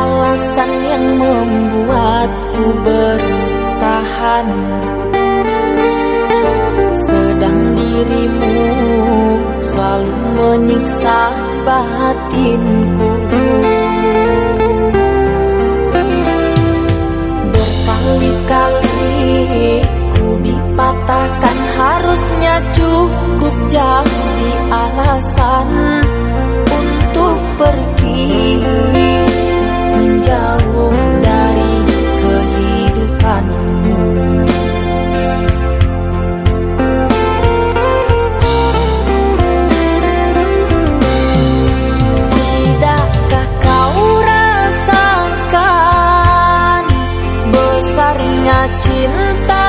Alasan yang membuatku bertahan. Sedang dirimu selalu menyiksa batinku. Berkali-kali ku dipatahkan harusnya cukup jadi alasan untuk pergi 翅膀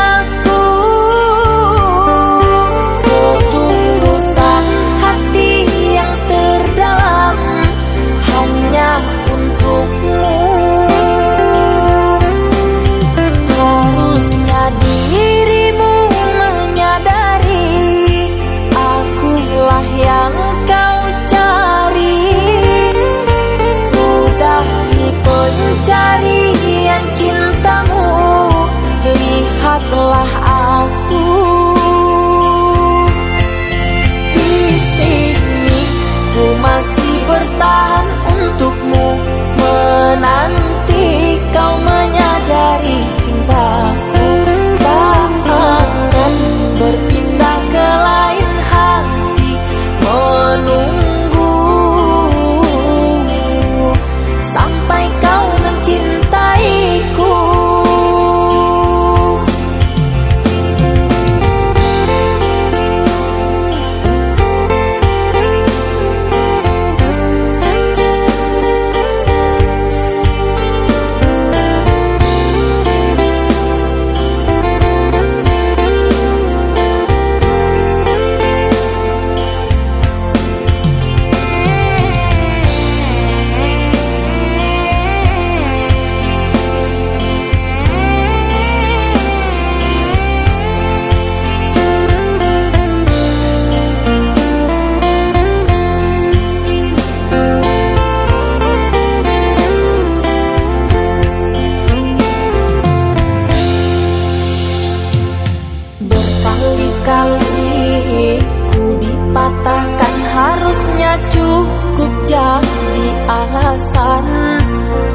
Ku dipatahkan harusnya cukup jadi alasan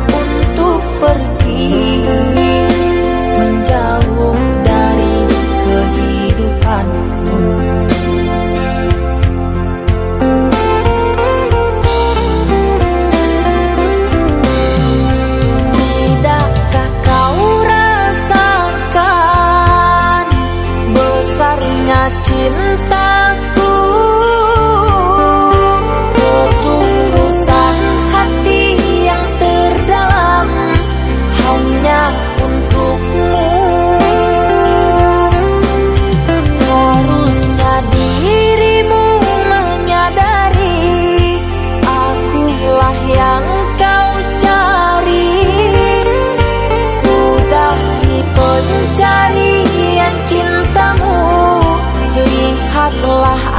untuk pergi. 真得。telah